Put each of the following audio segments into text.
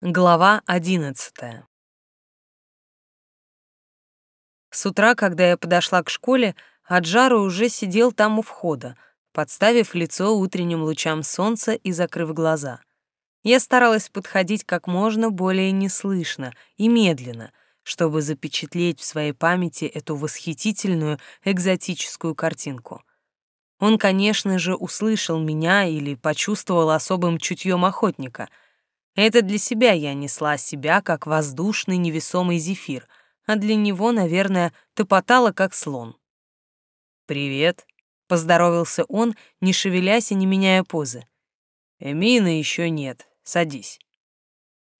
Глава одиннадцатая. С утра, когда я подошла к школе, Аджару уже сидел там у входа, подставив лицо утренним лучам солнца и закрыв глаза. Я старалась подходить как можно более неслышно и медленно, чтобы запечатлеть в своей памяти эту восхитительную экзотическую картинку. Он, конечно же, услышал меня или почувствовал особым чутьем охотника — это для себя я несла себя, как воздушный невесомый зефир, а для него, наверное, топотала, как слон. «Привет», — поздоровался он, не шевелясь и не меняя позы. «Эмина еще нет, садись».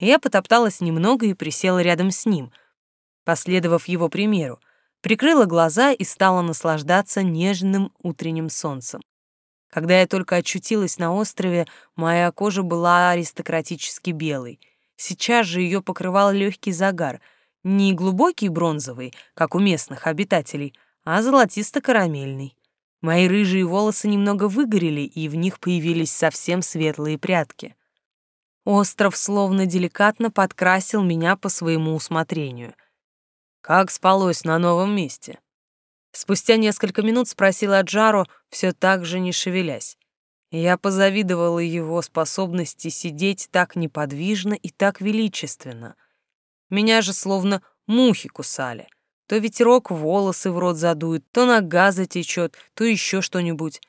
Я потопталась немного и присела рядом с ним, последовав его примеру, прикрыла глаза и стала наслаждаться нежным утренним солнцем. Когда я только очутилась на острове, моя кожа была аристократически белой. Сейчас же ее покрывал легкий загар, не глубокий бронзовый, как у местных обитателей, а золотисто-карамельный. Мои рыжие волосы немного выгорели, и в них появились совсем светлые прядки. Остров словно деликатно подкрасил меня по своему усмотрению. Как спалось на новом месте? Спустя несколько минут спросила Джаро, все так же не шевелясь. Я позавидовала его способности сидеть так неподвижно и так величественно. Меня же словно мухи кусали. То ветерок волосы в рот задует, то нога затечет, то еще что-нибудь.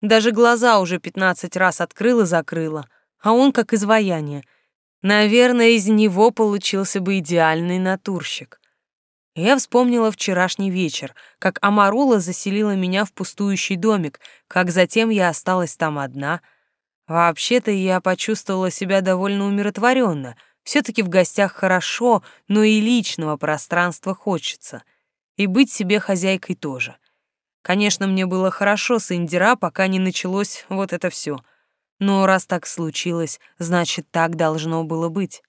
Даже глаза уже пятнадцать раз открыла закрыла, а он как изваяние. Наверное, из него получился бы идеальный натурщик. Я вспомнила вчерашний вечер, как Амарула заселила меня в пустующий домик, как затем я осталась там одна. Вообще-то я почувствовала себя довольно умиротворенно. Все-таки в гостях хорошо, но и личного пространства хочется. И быть себе хозяйкой тоже. Конечно, мне было хорошо с Индира, пока не началось вот это все. Но раз так случилось, значит, так должно было быть.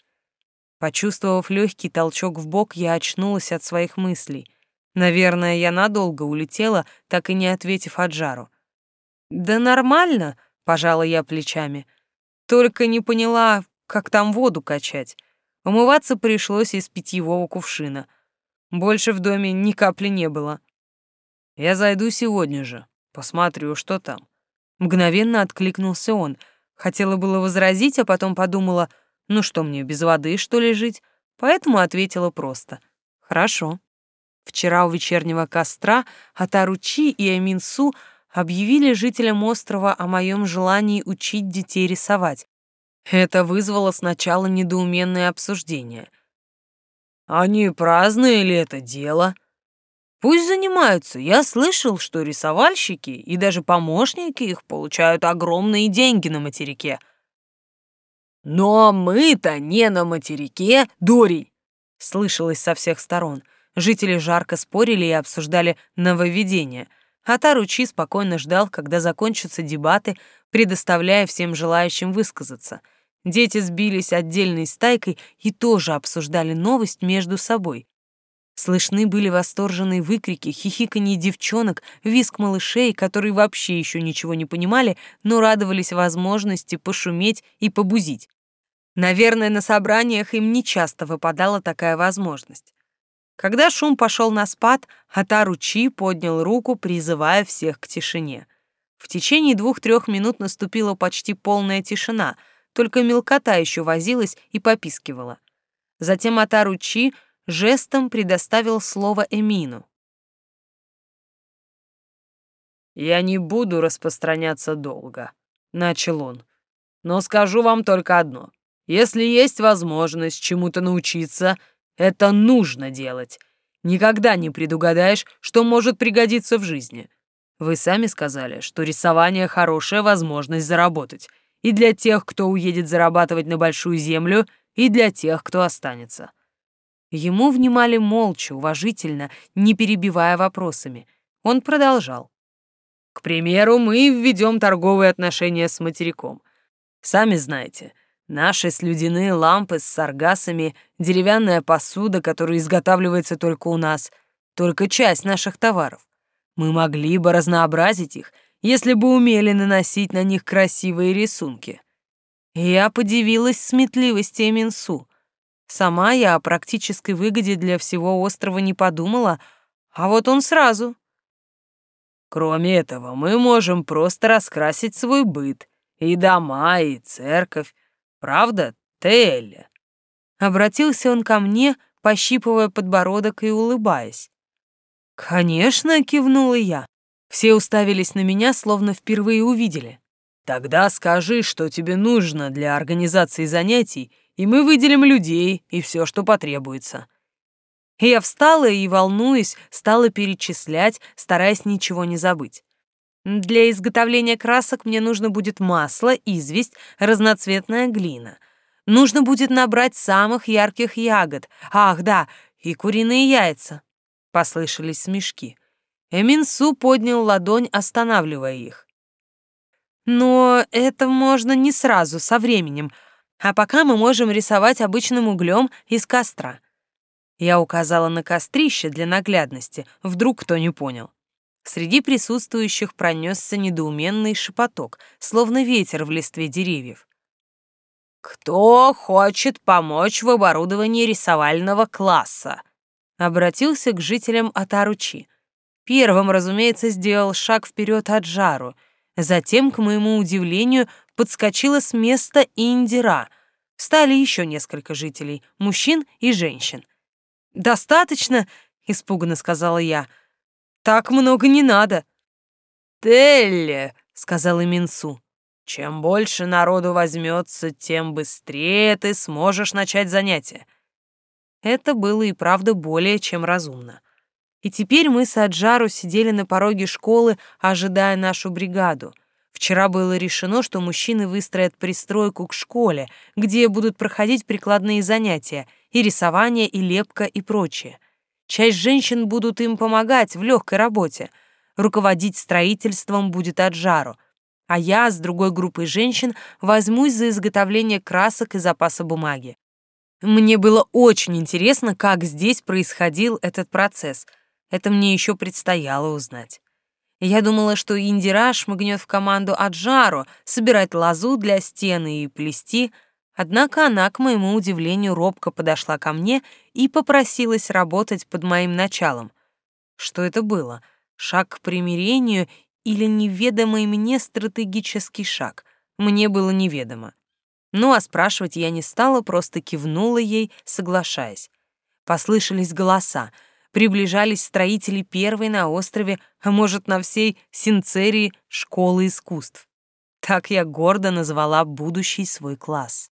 Почувствовав легкий толчок в бок, я очнулась от своих мыслей. Наверное, я надолго улетела, так и не ответив Аджару. «Да нормально», — пожала я плечами. «Только не поняла, как там воду качать. Умываться пришлось из питьевого кувшина. Больше в доме ни капли не было». «Я зайду сегодня же, посмотрю, что там». Мгновенно откликнулся он. Хотела было возразить, а потом подумала — ну что мне, без воды, что ли, жить? Поэтому ответила просто. Хорошо. Вчера у вечернего костра Атаручи и Аминсу объявили жителям острова о моем желании учить детей рисовать. Это вызвало сначала недоуменное обсуждение. «Они праздные ли это дело?» «Пусть занимаются. Я слышал, что рисовальщики и даже помощники их получают огромные деньги на материке», «Но мы-то не на материке, дурень!» Слышалось со всех сторон. Жители жарко спорили и обсуждали нововведения, а Таручи спокойно ждал, когда закончатся дебаты, предоставляя всем желающим высказаться. Дети сбились отдельной стайкой и тоже обсуждали новость между собой. Слышны были восторженные выкрики, хихиканье девчонок, визг малышей, которые вообще еще ничего не понимали, но радовались возможности пошуметь и побузить. Наверное, на собраниях им нечасто выпадала такая возможность. Когда шум пошел на спад, Хатару Чи поднял руку, призывая всех к тишине. В течение двух-трех минут наступила почти полная тишина, только мелкота еще возилась и попискивала. Затем Атару Чи жестом предоставил слово Эмину. «Я не буду распространяться долго», — начал он. «Но скажу вам только одно. Если есть возможность чему-то научиться, это нужно делать. Никогда не предугадаешь, что может пригодиться в жизни. Вы сами сказали, что рисование — хорошая возможность заработать. И для тех, кто уедет зарабатывать на большую землю, и для тех, кто останется. Ему внимали молча, уважительно, не перебивая вопросами. Он продолжал. К примеру, мы введем торговые отношения с материком. Сами знаете — Наши слюдяные лампы с саргасами, деревянная посуда, которая изготавливается только у нас, только часть наших товаров. Мы могли бы разнообразить их, если бы умели наносить на них красивые рисунки. Я подивилась сметливости Эминсу. Сама я о практической выгоде для всего острова не подумала, а вот он сразу. Кроме этого, мы можем просто раскрасить свой быт, и дома, и церковь. Правда, Телля?» Обратился он ко мне, пощипывая подбородок и улыбаясь. «Конечно», — кивнула я. Все уставились на меня, словно впервые увидели. «Тогда скажи, что тебе нужно для организации занятий, и мы выделим людей и все, что потребуется». Я встала и, волнуясь, стала перечислять, стараясь ничего не забыть. Для изготовления красок мне нужно будет масло, известь, разноцветная глина. Нужно будет набрать самых ярких ягод. Ах, да, и куриные яйца. Послышались смешки. Эминсу поднял ладонь, останавливая их. Но это можно не сразу, со временем. А пока мы можем рисовать обычным углем из костра. Я указала на кострище для наглядности, вдруг кто не понял. Среди присутствующих пронесся недоуменный шепоток, словно ветер в листве деревьев. «Кто хочет помочь в оборудовании рисовального класса?» Обратился к жителям Атаручи. Первым, разумеется, сделал шаг вперед от жару. Затем, к моему удивлению, подскочила с места Индира. Стали еще несколько жителей, мужчин и женщин. «Достаточно?» — испуганно сказала я. «Так много не надо». «Телли», — сказал Минсу, — «чем больше народу возьмется, тем быстрее ты сможешь начать занятие». Это было и правда более чем разумно. И теперь мы с Аджару сидели на пороге школы, ожидая нашу бригаду. Вчера было решено, что мужчины выстроят пристройку к школе, где будут проходить прикладные занятия, и рисование, и лепка, и прочее. Часть женщин будут им помогать в легкой работе. Руководить строительством будет Аджару, а я с другой группой женщин возьмусь за изготовление красок и запаса бумаги. Мне было очень интересно, как здесь происходил этот процесс. Это мне еще предстояло узнать. Я думала, что Индира шмыгнет в команду Аджару собирать лозу для стены и плести — Однако она, к моему удивлению, робко подошла ко мне и попросилась работать под моим началом. Что это было? Шаг к примирению или неведомый мне стратегический шаг? Мне было неведомо. Ну а спрашивать я не стала, просто кивнула ей, соглашаясь. Послышались голоса. Приближались строители первой на острове, а может, на всей Синцерии школы искусств. Так я гордо назвала будущий свой класс.